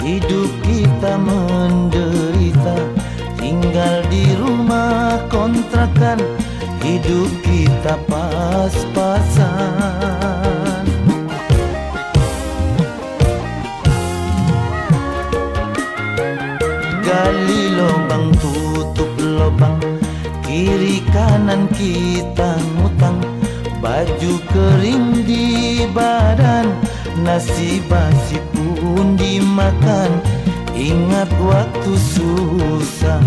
Hidup kita menderita Tinggal di rumah kontrakan. Hidup kita pas-pasan. Gali lubang tutup lubang. Kiri kanan kita ngutang. Baju kering di badan Nasi basi pun dimakan. Ingat waktu susah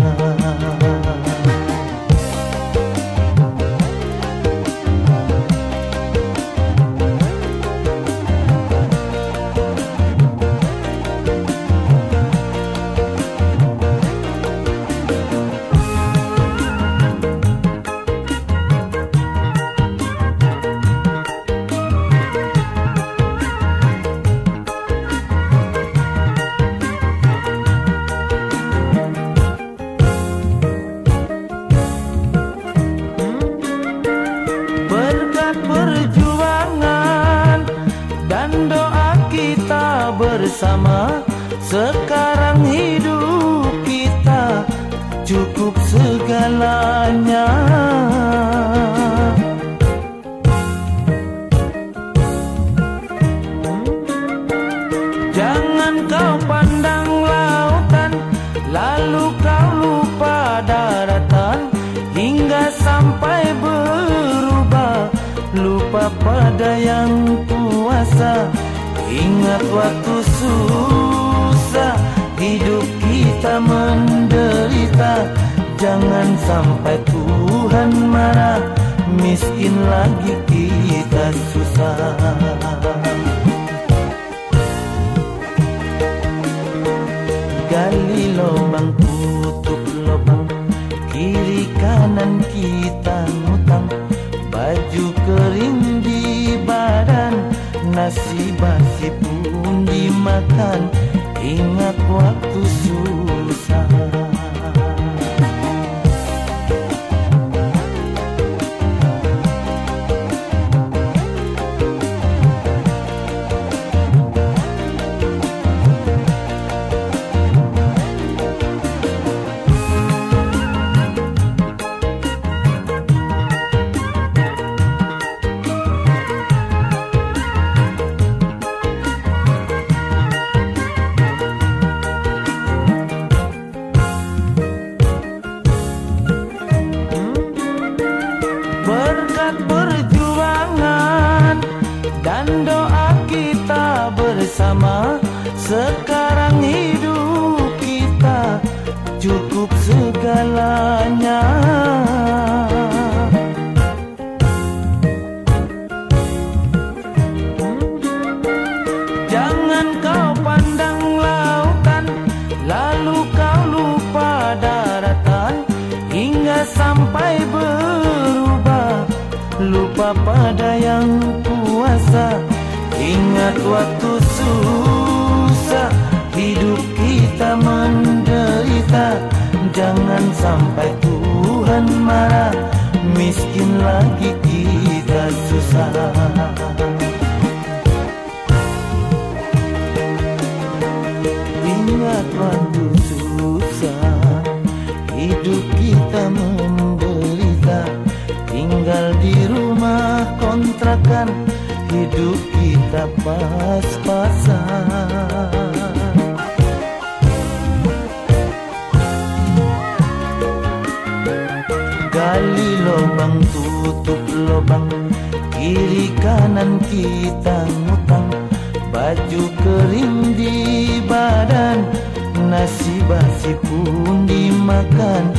bersama. Sekarang hidup kita cukup segalanya. Jangan kau pandang lautan Lalu kau lupa daratan. Hingga sampai berubah Lupa pada yang Ingat waktu susah Hidup kita menderita. Jangan sampai Tuhan marah Miskin lagi kita susah Nasi basi pun dimakan Ingat waktu susah Lupa pada yang kuasa. Ingat waktu susah. Hidup kita menderita. Jangan sampai Tuhan marah. Miskin lagi kita susah hidup kita pas-pasan. Gali lubang tutup lubang Kiri kanan kita ngutang. Baju kering di badan Nasi basi pun dimakan